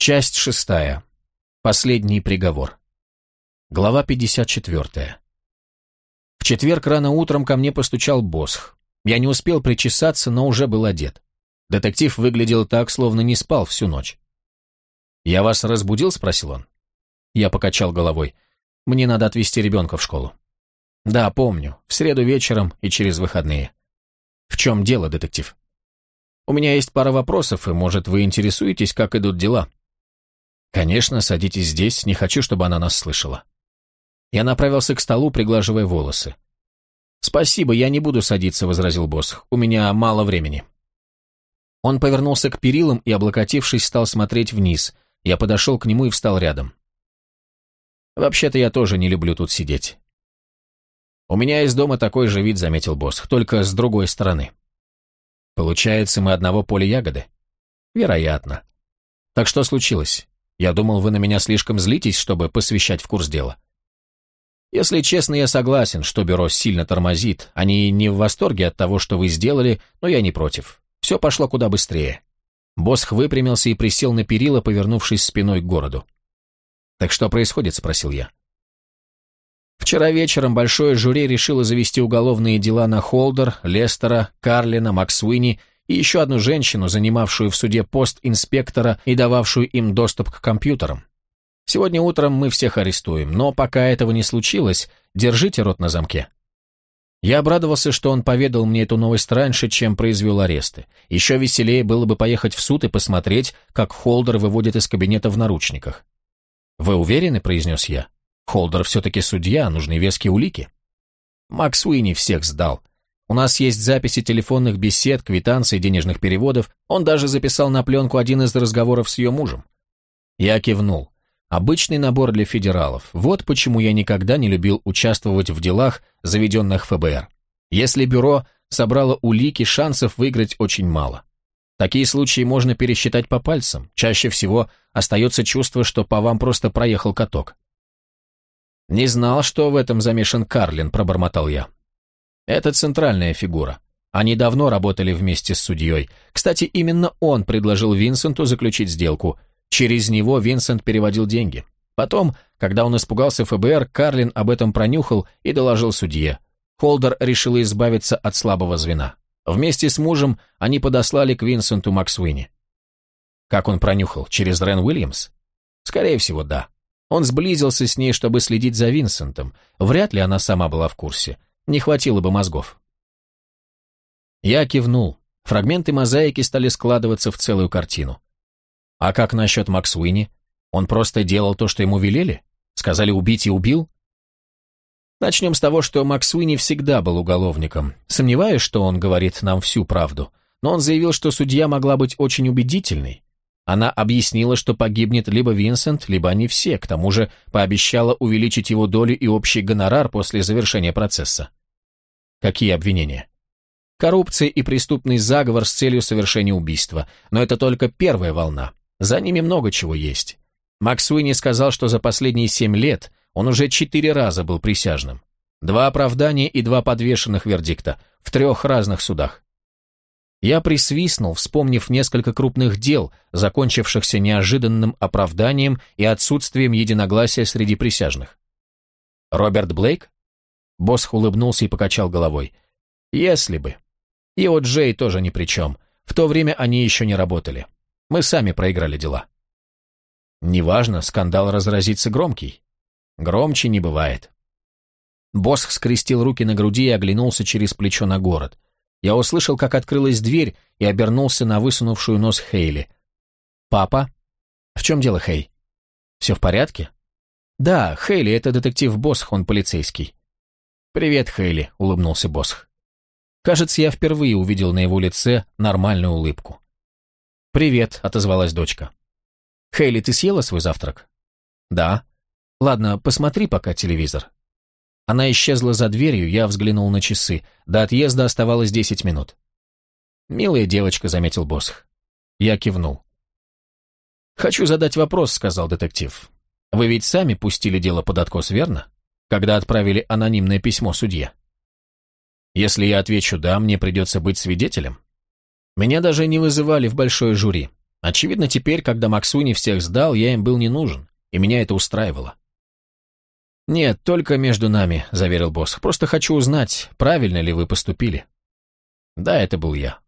Часть шестая. Последний приговор. Глава 54. В четверг рано утром ко мне постучал Босх. Я не успел причесаться, но уже был одет. Детектив выглядел так, словно не спал всю ночь. «Я вас разбудил?» – спросил он. Я покачал головой. «Мне надо отвезти ребенка в школу». «Да, помню. В среду вечером и через выходные». «В чем дело, детектив?» «У меня есть пара вопросов, и, может, вы интересуетесь, как идут дела?» «Конечно, садитесь здесь, не хочу, чтобы она нас слышала». Я направился к столу, приглаживая волосы. «Спасибо, я не буду садиться», — возразил босс. «У меня мало времени». Он повернулся к перилам и, облокотившись, стал смотреть вниз. Я подошел к нему и встал рядом. «Вообще-то я тоже не люблю тут сидеть». «У меня из дома такой же вид», — заметил босс, — «только с другой стороны». «Получается, мы одного поля ягоды?» «Вероятно». «Так что случилось? Я думал, вы на меня слишком злитесь, чтобы посвящать в курс дела. Если честно, я согласен, что бюро сильно тормозит. Они не в восторге от того, что вы сделали, но я не против. Все пошло куда быстрее. Босх выпрямился и присел на перила, повернувшись спиной к городу. «Так что происходит?» — спросил я. Вчера вечером большое жюри решило завести уголовные дела на Холдер, Лестера, Карлина, Максуини и еще одну женщину, занимавшую в суде пост инспектора и дававшую им доступ к компьютерам. Сегодня утром мы всех арестуем, но пока этого не случилось, держите рот на замке. Я обрадовался, что он поведал мне эту новость раньше, чем произвел аресты. Еще веселее было бы поехать в суд и посмотреть, как Холдер выводит из кабинета в наручниках. «Вы уверены?» – произнес я. «Холдер все-таки судья, нужны веские улики». Макс Уинни всех сдал. У нас есть записи телефонных бесед, квитанций, денежных переводов. Он даже записал на пленку один из разговоров с ее мужем. Я кивнул. Обычный набор для федералов. Вот почему я никогда не любил участвовать в делах, заведенных ФБР. Если бюро собрало улики, шансов выиграть очень мало. Такие случаи можно пересчитать по пальцам. Чаще всего остается чувство, что по вам просто проехал каток. «Не знал, что в этом замешан Карлин», — пробормотал я. Это центральная фигура. Они давно работали вместе с судьей. Кстати, именно он предложил Винсенту заключить сделку. Через него Винсент переводил деньги. Потом, когда он испугался ФБР, Карлин об этом пронюхал и доложил судье. Холдер решила избавиться от слабого звена. Вместе с мужем они подослали к Винсенту Максуини. Как он пронюхал? Через Рен Уильямс? Скорее всего, да. Он сблизился с ней, чтобы следить за Винсентом. Вряд ли она сама была в курсе. Не хватило бы мозгов. Я кивнул. Фрагменты мозаики стали складываться в целую картину. А как насчет Макс Уинни? Он просто делал то, что ему велели? Сказали убить и убил? Начнем с того, что Макс Уинни всегда был уголовником. Сомневаюсь, что он говорит нам всю правду. Но он заявил, что судья могла быть очень убедительной. Она объяснила, что погибнет либо Винсент, либо они все, к тому же пообещала увеличить его долю и общий гонорар после завершения процесса. Какие обвинения? Коррупция и преступный заговор с целью совершения убийства. Но это только первая волна. За ними много чего есть. Макс Уинни сказал, что за последние семь лет он уже четыре раза был присяжным. Два оправдания и два подвешенных вердикта в трех разных судах. Я присвистнул, вспомнив несколько крупных дел, закончившихся неожиданным оправданием и отсутствием единогласия среди присяжных. Роберт Блейк? Босх улыбнулся и покачал головой. «Если бы. И вот Джей тоже ни при чем. В то время они еще не работали. Мы сами проиграли дела». «Неважно, скандал разразится громкий. Громче не бывает». Босх скрестил руки на груди и оглянулся через плечо на город. Я услышал, как открылась дверь, и обернулся на высунувшую нос Хейли. «Папа?» «В чем дело, Хей?» «Все в порядке?» «Да, Хейли, это детектив Босх, он полицейский». «Привет, Хейли», — улыбнулся Босх. Кажется, я впервые увидел на его лице нормальную улыбку. «Привет», — отозвалась дочка. «Хейли, ты съела свой завтрак?» «Да». «Ладно, посмотри пока телевизор». Она исчезла за дверью, я взглянул на часы. До отъезда оставалось десять минут. «Милая девочка», — заметил Босх. Я кивнул. «Хочу задать вопрос», — сказал детектив. «Вы ведь сами пустили дело под откос, верно?» когда отправили анонимное письмо судье? Если я отвечу «да», мне придется быть свидетелем? Меня даже не вызывали в большое жюри. Очевидно, теперь, когда Максуни всех сдал, я им был не нужен, и меня это устраивало. «Нет, только между нами», — заверил босс. «Просто хочу узнать, правильно ли вы поступили». Да, это был я.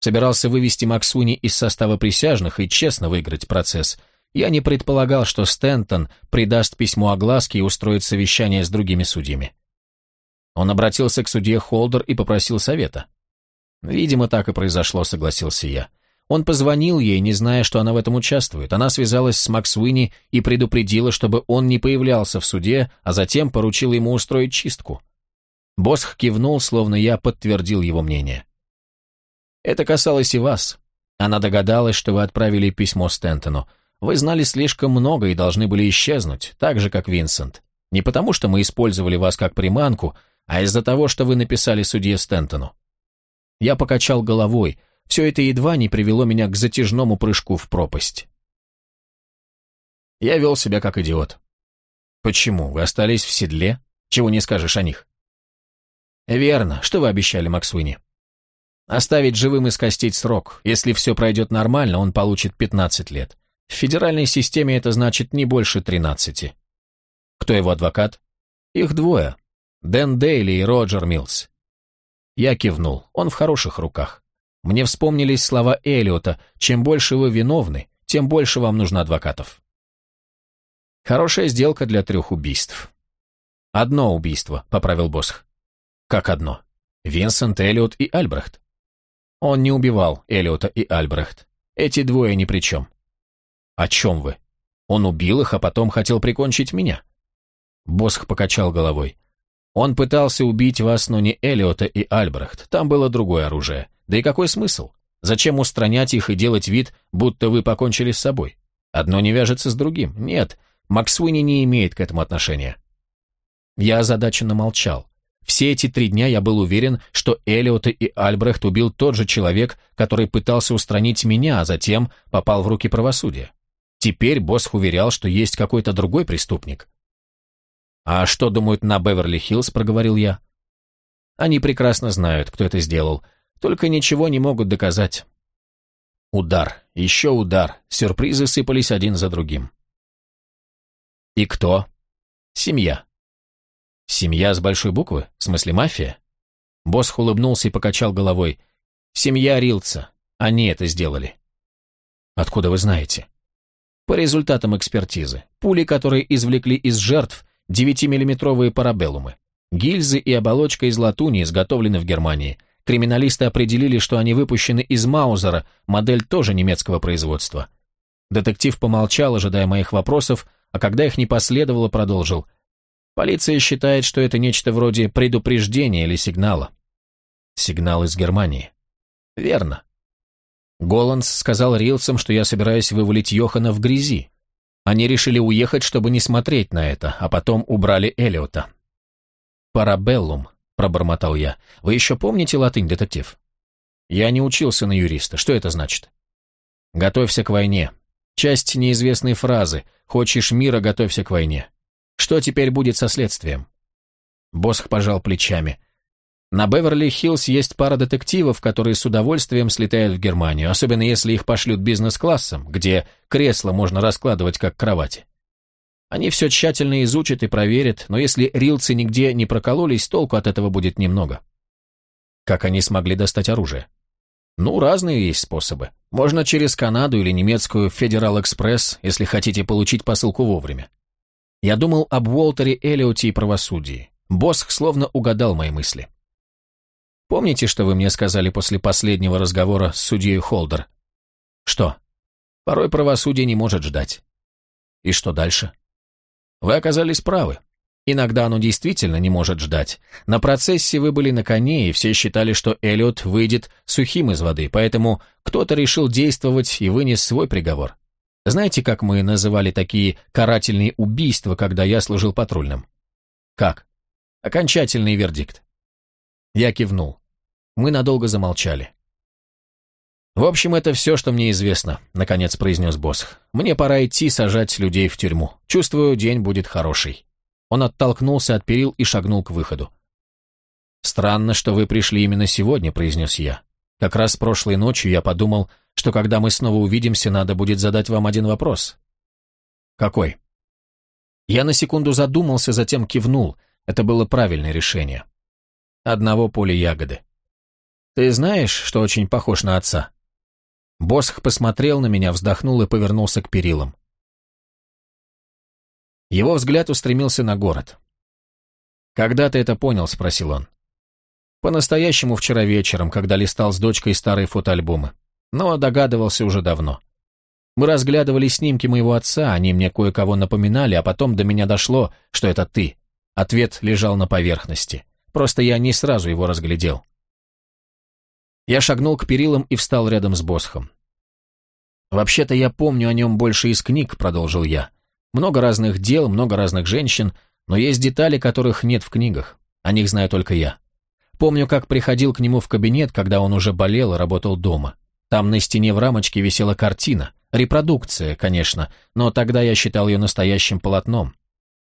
Собирался вывести Максуни из состава присяжных и честно выиграть процесс. Я не предполагал, что Стентон придаст письмо огласке и устроит совещание с другими судьями. Он обратился к судье Холдер и попросил совета. Видимо, так и произошло, согласился я. Он позвонил ей, не зная, что она в этом участвует. Она связалась с Максуини и предупредила, чтобы он не появлялся в суде, а затем поручила ему устроить чистку. Босх кивнул, словно я подтвердил его мнение. «Это касалось и вас. Она догадалась, что вы отправили письмо Стентону. Вы знали слишком много и должны были исчезнуть, так же, как Винсент. Не потому, что мы использовали вас как приманку, а из-за того, что вы написали судье Стентону. Я покачал головой. Все это едва не привело меня к затяжному прыжку в пропасть. Я вел себя как идиот. Почему? Вы остались в седле? Чего не скажешь о них? Верно. Что вы обещали Максуини? Оставить живым и скостить срок. Если все пройдет нормально, он получит 15 лет. В федеральной системе это значит не больше 13. Кто его адвокат? Их двое. Дэн Дейли и Роджер Милс. Я кивнул, он в хороших руках. Мне вспомнились слова Элиота «Чем больше вы виновны, тем больше вам нужно адвокатов». Хорошая сделка для трех убийств. Одно убийство, поправил Босх. Как одно? Винсент, Элиот и Альбрехт. Он не убивал Элиота и Альбрехт. Эти двое ни при чем. О чем вы? Он убил их, а потом хотел прикончить меня. Босх покачал головой. Он пытался убить вас, но не Элиота и Альбрехт. Там было другое оружие. Да и какой смысл? Зачем устранять их и делать вид, будто вы покончили с собой? Одно не вяжется с другим. Нет, Максуини не имеет к этому отношения. Я озадаченно молчал. Все эти три дня я был уверен, что Элиота и Альбрехт убил тот же человек, который пытался устранить меня, а затем попал в руки правосудия. Теперь босс уверял, что есть какой-то другой преступник. «А что думают на Беверли-Хиллз?» – проговорил я. «Они прекрасно знают, кто это сделал, только ничего не могут доказать». Удар, еще удар, сюрпризы сыпались один за другим. «И кто?» «Семья». «Семья с большой буквы? В смысле мафия?» Босс улыбнулся и покачал головой. «Семья Рилца. Они это сделали». «Откуда вы знаете?» «По результатам экспертизы. Пули, которые извлекли из жертв, 9-миллиметровые парабеллумы. Гильзы и оболочка из латуни изготовлены в Германии. Криминалисты определили, что они выпущены из Маузера, модель тоже немецкого производства. Детектив помолчал, ожидая моих вопросов, а когда их не последовало, продолжил. Полиция считает, что это нечто вроде предупреждения или сигнала. Сигнал из Германии. Верно. Голландс сказал Рилсам, что я собираюсь вывалить Йохана в грязи. Они решили уехать, чтобы не смотреть на это, а потом убрали Элиота. «Парабеллум», — пробормотал я. «Вы еще помните латынь, детектив?» «Я не учился на юриста. Что это значит?» «Готовься к войне». Часть неизвестной фразы «Хочешь мира, готовься к войне». Что теперь будет со следствием?» Босх пожал плечами. На Беверли-Хиллз есть пара детективов, которые с удовольствием слетают в Германию, особенно если их пошлют бизнес-классом, где кресло можно раскладывать как кровати. Они все тщательно изучат и проверят, но если рилцы нигде не прокололись, толку от этого будет немного. Как они смогли достать оружие? Ну, разные есть способы. Можно через Канаду или немецкую Федерал Экспресс, если хотите получить посылку вовремя. Я думал об Уолтере Эллиоте и правосудии. Босх словно угадал мои мысли. Помните, что вы мне сказали после последнего разговора с судьей Холдер? Что? Порой правосудие не может ждать. И что дальше? Вы оказались правы. Иногда оно действительно не может ждать. На процессе вы были на коне, и все считали, что Эллиот выйдет сухим из воды, поэтому кто-то решил действовать и вынес свой приговор. Знаете, как мы называли такие карательные убийства, когда я служил патрульным? Как? Окончательный вердикт. Я кивнул. Мы надолго замолчали. «В общем, это все, что мне известно», — наконец произнес Босх. «Мне пора идти сажать людей в тюрьму. Чувствую, день будет хороший». Он оттолкнулся от перил и шагнул к выходу. «Странно, что вы пришли именно сегодня», — произнес я. «Как раз прошлой ночью я подумал, что когда мы снова увидимся, надо будет задать вам один вопрос. Какой? Я на секунду задумался, затем кивнул. Это было правильное решение. Одного поля ягоды. Ты знаешь, что очень похож на отца? Босх посмотрел на меня, вздохнул и повернулся к перилам. Его взгляд устремился на город. «Когда ты это понял?» — спросил он. «По-настоящему вчера вечером, когда листал с дочкой старые фотоальбомы. Но догадывался уже давно. Мы разглядывали снимки моего отца, они мне кое-кого напоминали, а потом до меня дошло, что это ты. Ответ лежал на поверхности. Просто я не сразу его разглядел. Я шагнул к перилам и встал рядом с Босхом. «Вообще-то я помню о нем больше из книг», — продолжил я. «Много разных дел, много разных женщин, но есть детали, которых нет в книгах. О них знаю только я. Помню, как приходил к нему в кабинет, когда он уже болел и работал дома. Там на стене в рамочке висела картина. Репродукция, конечно, но тогда я считал ее настоящим полотном.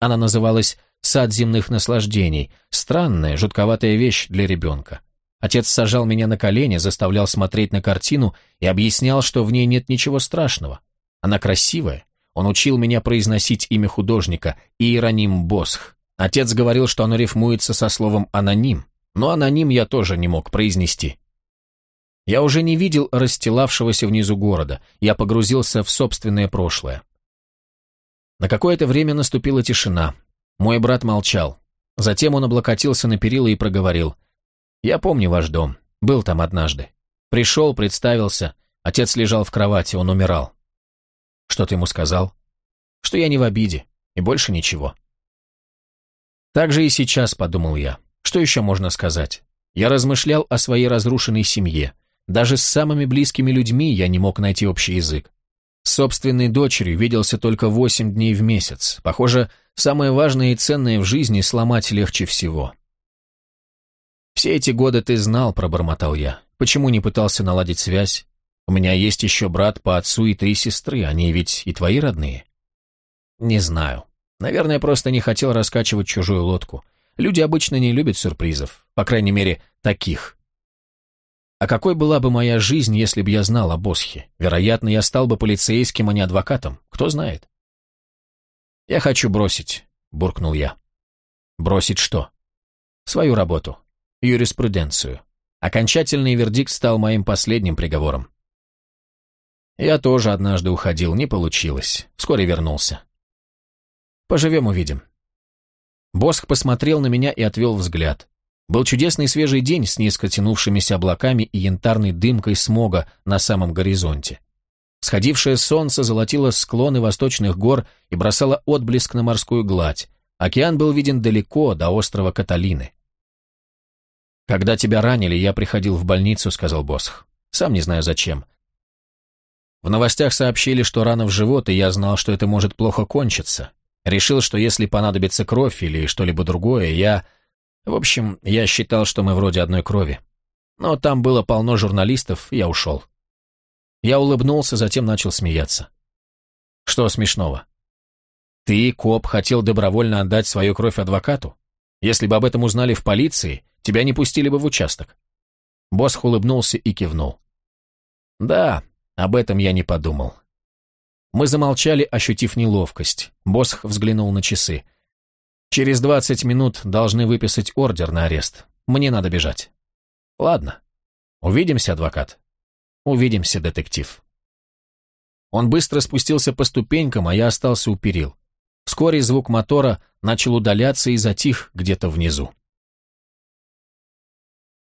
Она называлась «Сад земных наслаждений». Странная, жутковатая вещь для ребенка. Отец сажал меня на колени, заставлял смотреть на картину и объяснял, что в ней нет ничего страшного. Она красивая. Он учил меня произносить имя художника Иероним Босх. Отец говорил, что оно рифмуется со словом «аноним», но аноним я тоже не мог произнести. Я уже не видел расстилавшегося внизу города, я погрузился в собственное прошлое. На какое-то время наступила тишина. Мой брат молчал. Затем он облокотился на перила и проговорил. «Я помню ваш дом. Был там однажды. Пришел, представился. Отец лежал в кровати, он умирал. Что ты ему сказал? Что я не в обиде, и больше ничего. Так же и сейчас, подумал я. Что еще можно сказать? Я размышлял о своей разрушенной семье. Даже с самыми близкими людьми я не мог найти общий язык. С собственной дочерью виделся только восемь дней в месяц. Похоже, самое важное и ценное в жизни сломать легче всего. «Все эти годы ты знал», — пробормотал я. «Почему не пытался наладить связь? У меня есть еще брат по отцу и три сестры, они ведь и твои родные». «Не знаю. Наверное, просто не хотел раскачивать чужую лодку. Люди обычно не любят сюрпризов, по крайней мере, таких, а какой была бы моя жизнь, если бы я знал о Босхе? Вероятно, я стал бы полицейским, а не адвокатом. Кто знает? «Я хочу бросить», — буркнул я. «Бросить что?» «Свою работу. Юриспруденцию. Окончательный вердикт стал моим последним приговором. Я тоже однажды уходил, не получилось. Вскоре вернулся. Поживем-увидим. Босх посмотрел на меня и отвел взгляд. Был чудесный свежий день с низко тянувшимися облаками и янтарной дымкой смога на самом горизонте. Сходившее солнце золотило склоны восточных гор и бросало отблеск на морскую гладь. Океан был виден далеко, до острова Каталины. «Когда тебя ранили, я приходил в больницу», — сказал Босх. «Сам не знаю зачем. В новостях сообщили, что рана в живот, и я знал, что это может плохо кончиться. Решил, что если понадобится кровь или что-либо другое, я в общем, я считал, что мы вроде одной крови. Но там было полно журналистов, я ушел. Я улыбнулся, затем начал смеяться. Что смешного? Ты, коп, хотел добровольно отдать свою кровь адвокату? Если бы об этом узнали в полиции, тебя не пустили бы в участок. Босх улыбнулся и кивнул. Да, об этом я не подумал. Мы замолчали, ощутив неловкость. Босх взглянул на часы. Через двадцать минут должны выписать ордер на арест. Мне надо бежать. Ладно. Увидимся, адвокат. Увидимся, детектив. Он быстро спустился по ступенькам, а я остался у перил. Вскоре звук мотора начал удаляться и затих где-то внизу.